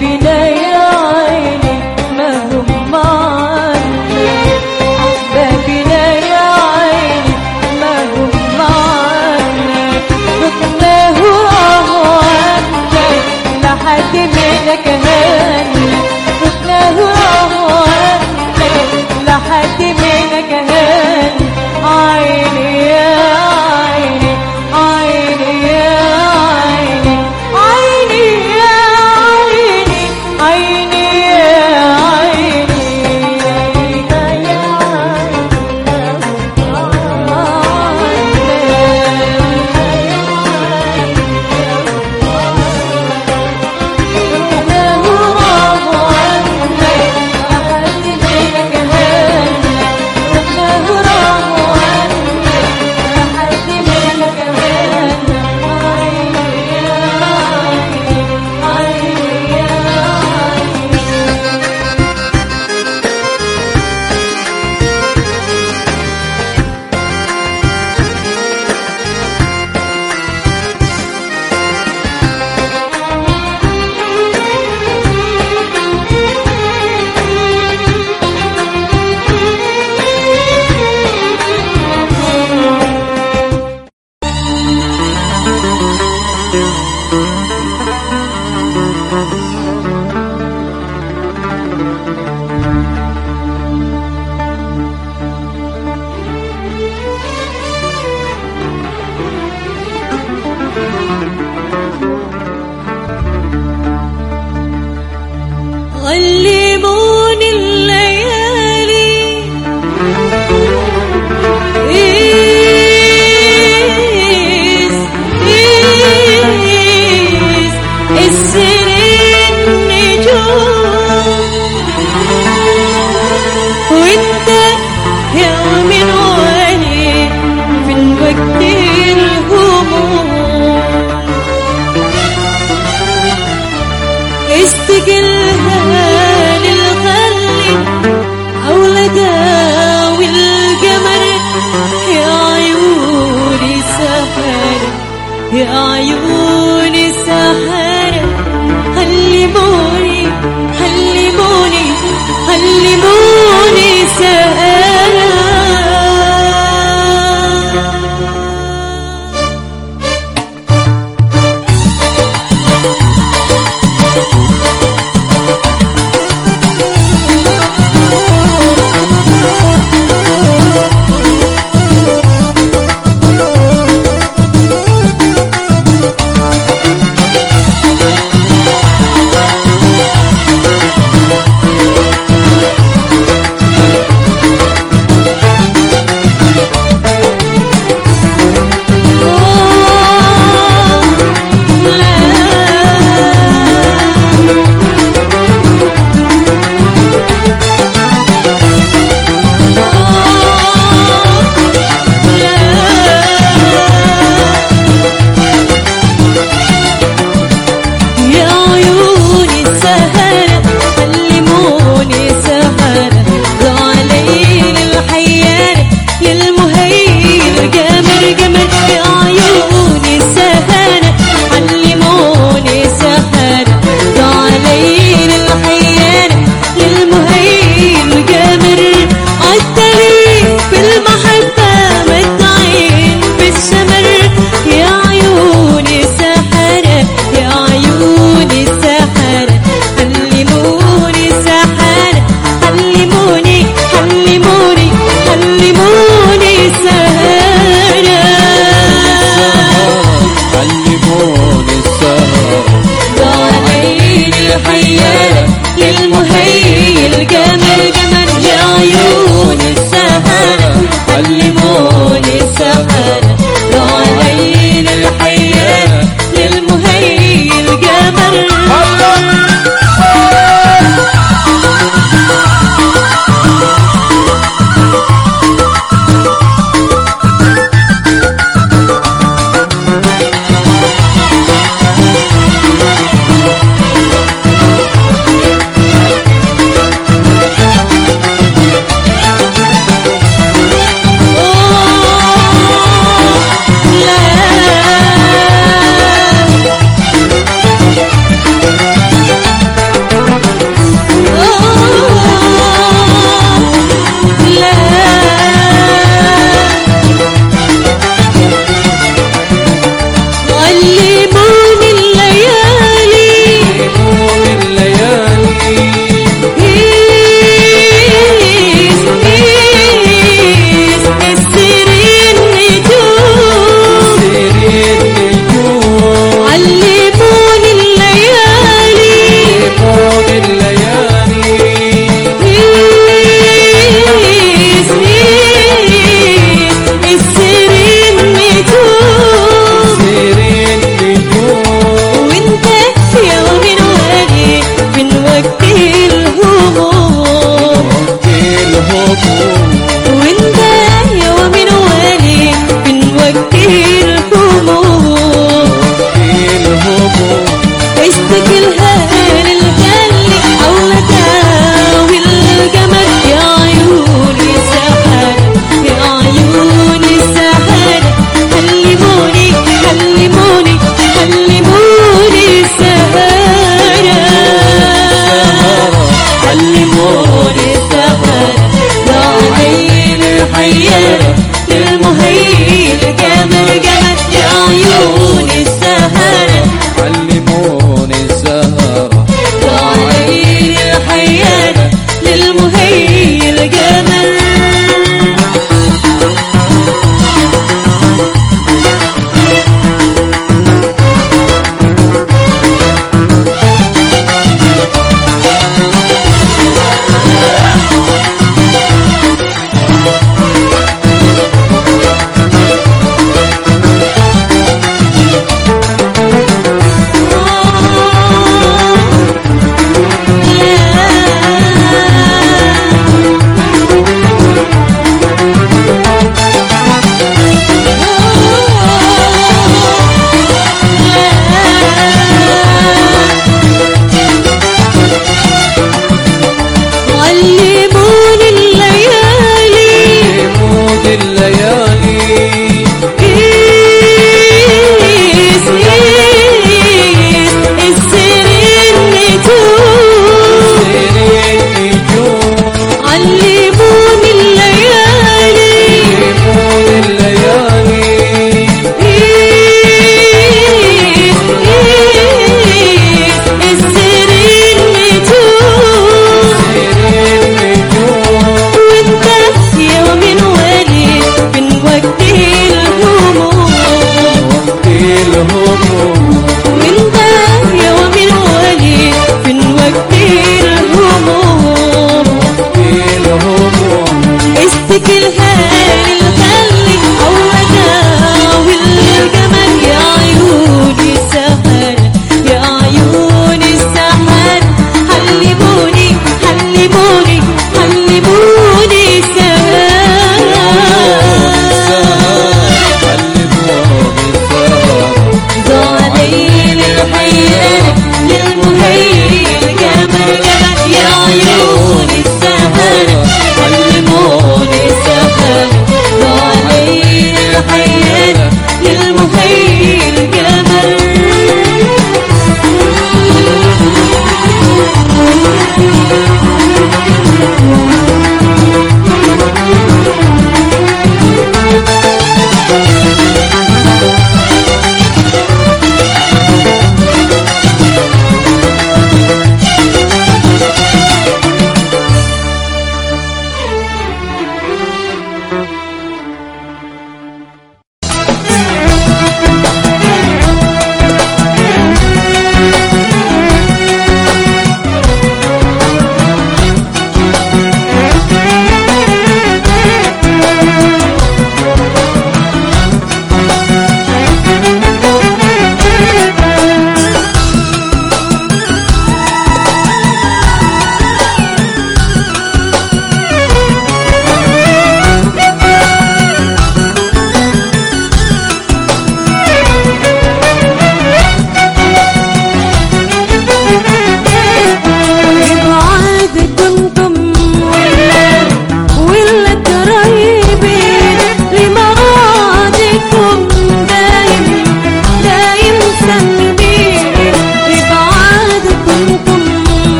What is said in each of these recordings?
binay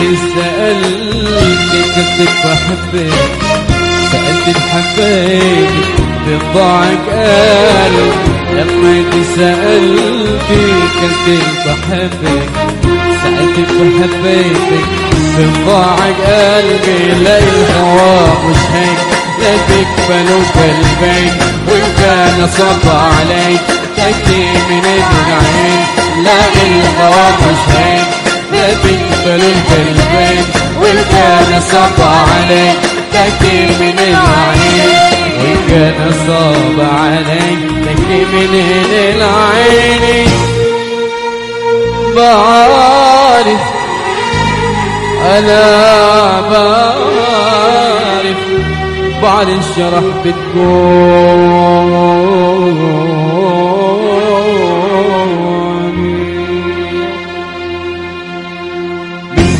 لما انت سألتي كنت بحبك سألت بحبك بضاعك قلب لما انت كنت بحبك سألت بحبك بضاعك قلبي لا الهوى مش هيك لا تقبلوا قلبك وإن كان صب عليك تكي من العين لا الهوى مش هيك لا تقبلوا قلبك وإن كان صب عليك تكي من العين. وإن كان صب عليك تكي من العين. بعرف أنا بعرف بعد الشرح بتكون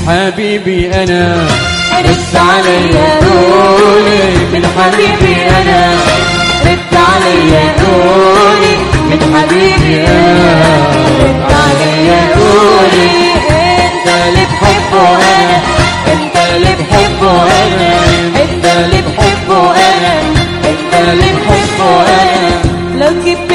حبيبي أنا. رد عليا قولي من حبيبي أنا. رد عليا قولي. من حبيبي أنا. رد عليا قولي. أنت اللي بحبه أنا. أنت اللي بحبه أنا. أنت اللي بحبه أنا. أنت اللي بحبه أنا. لو كبت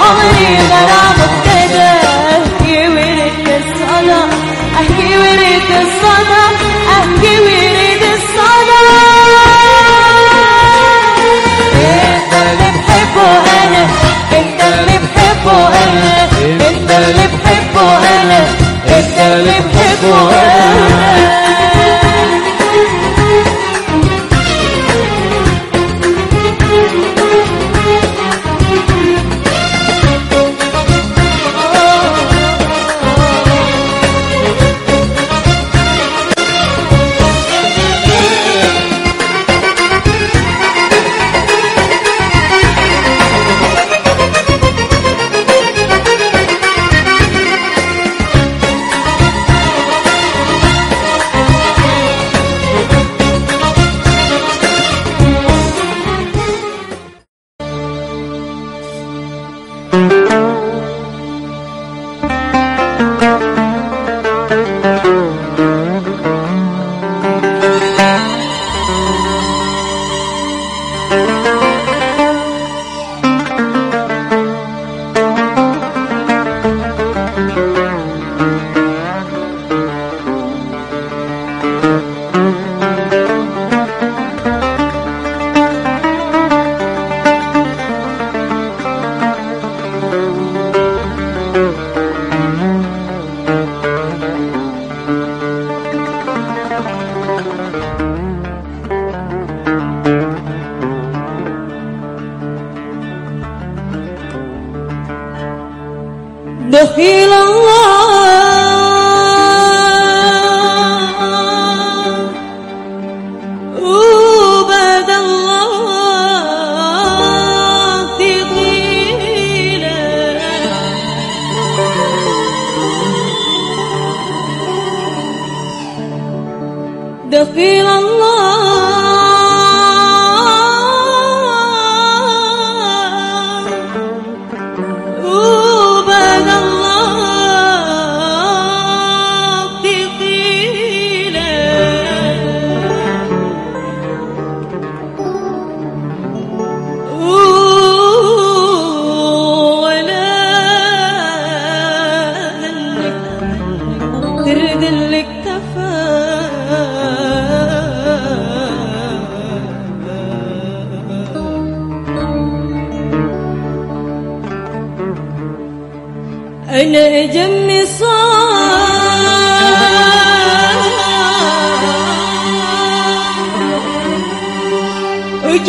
عمري غرام ابتدى احكي ورد الصدى احكي ورد الصدى احكي ورد الصدى انت اللي بحبه أنا انت اللي بحبه أنا انت اللي بحبه أنا انت اللي بحبه أنا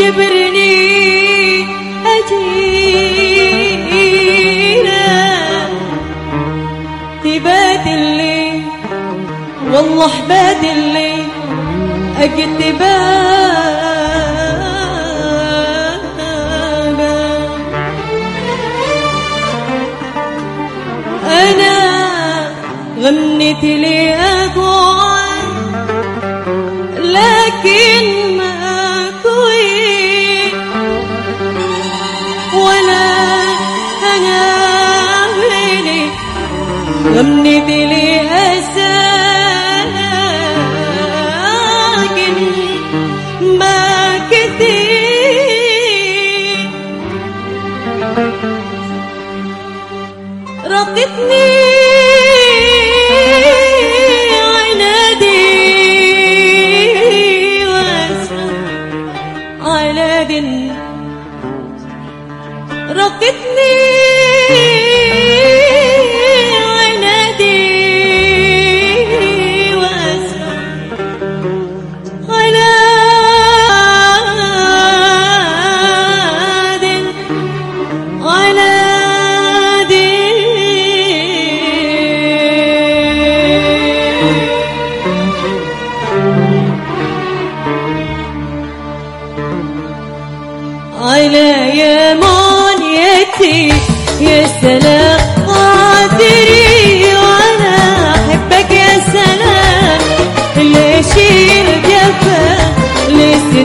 صار وجبرني أجينا تبات الليل والله بات الليل غنيت لي أقوال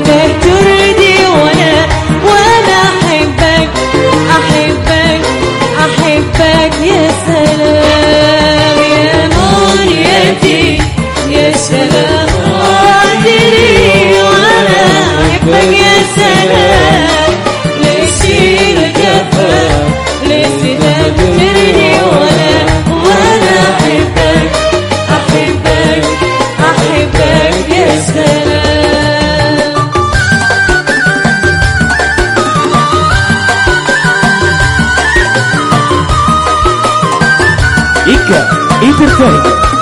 day. 对。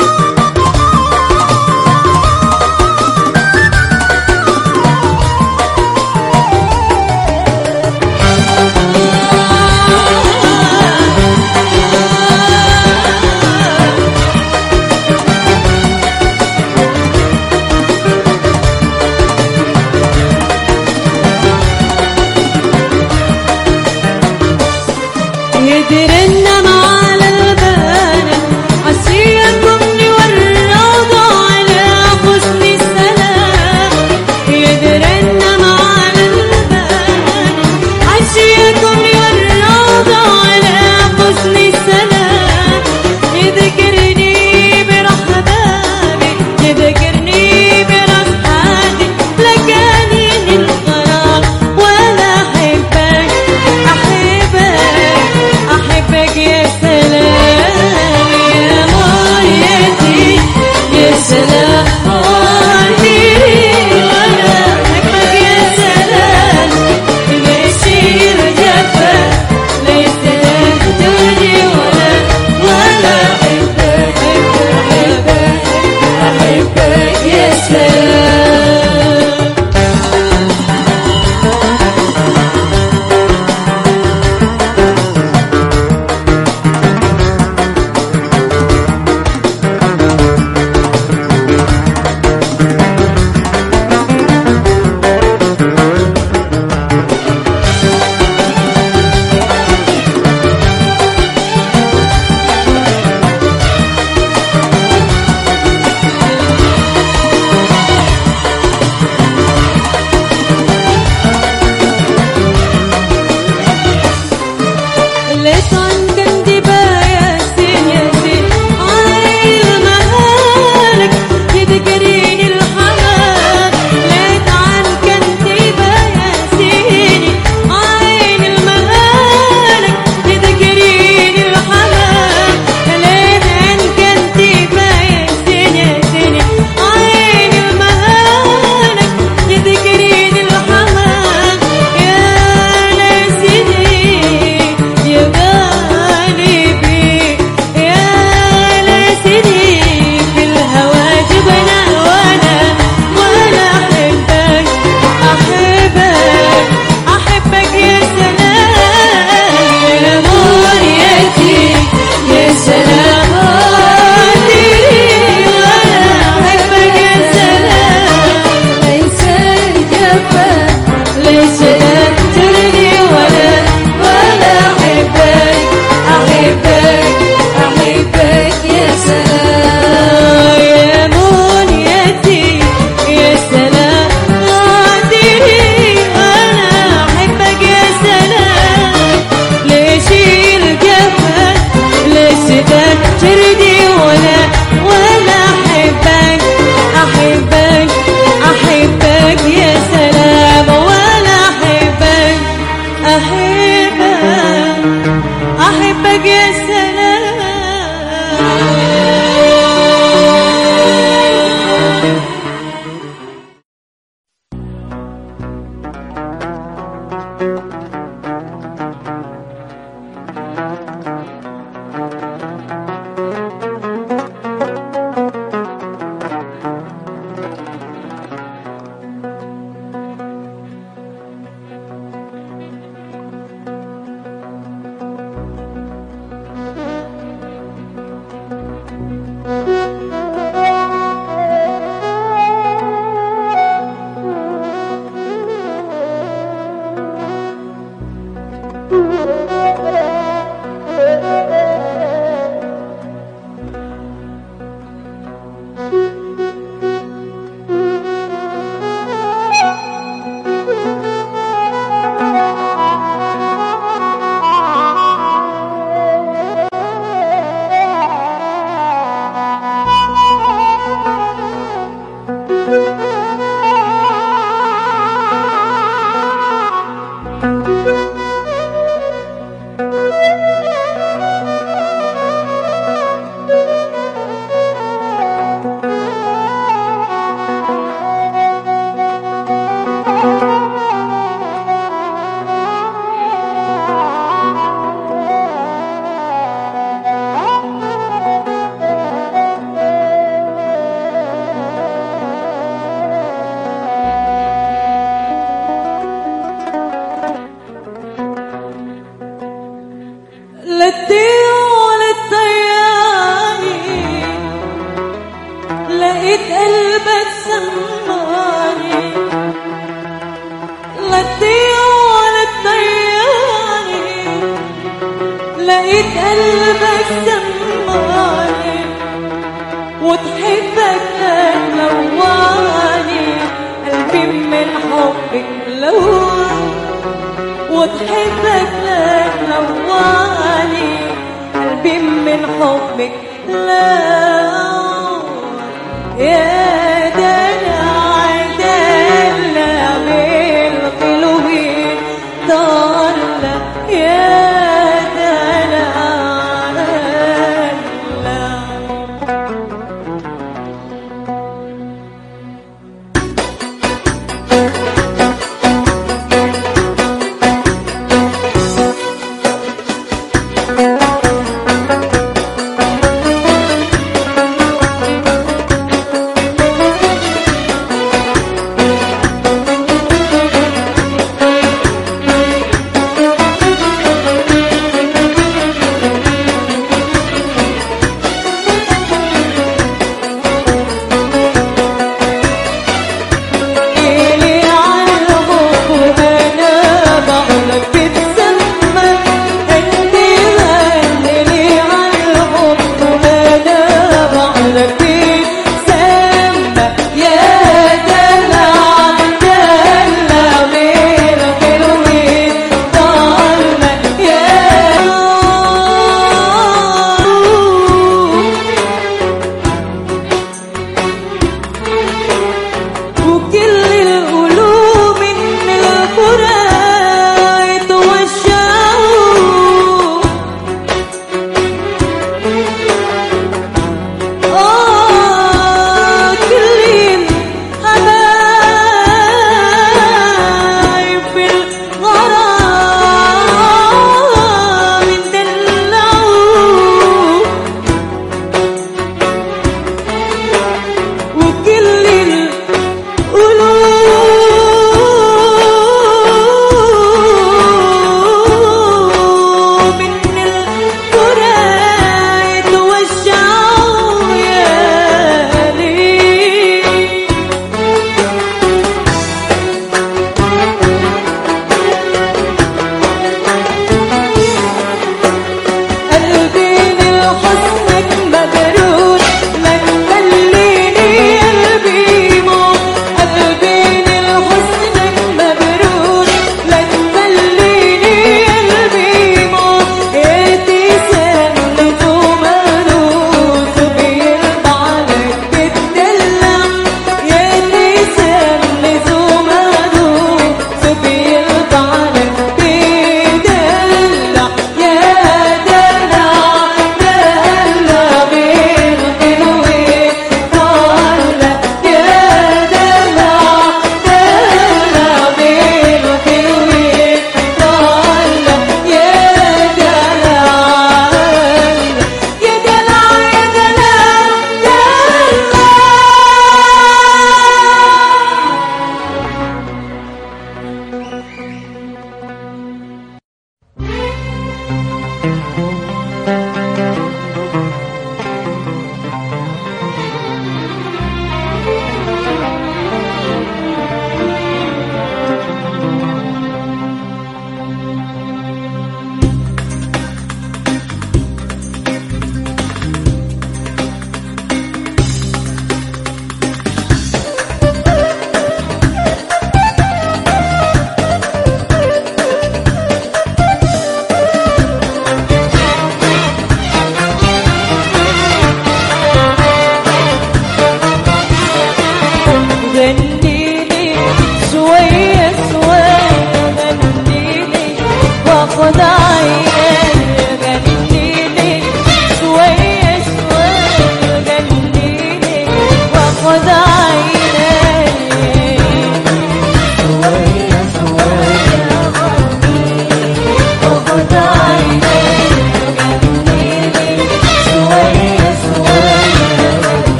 Yeah.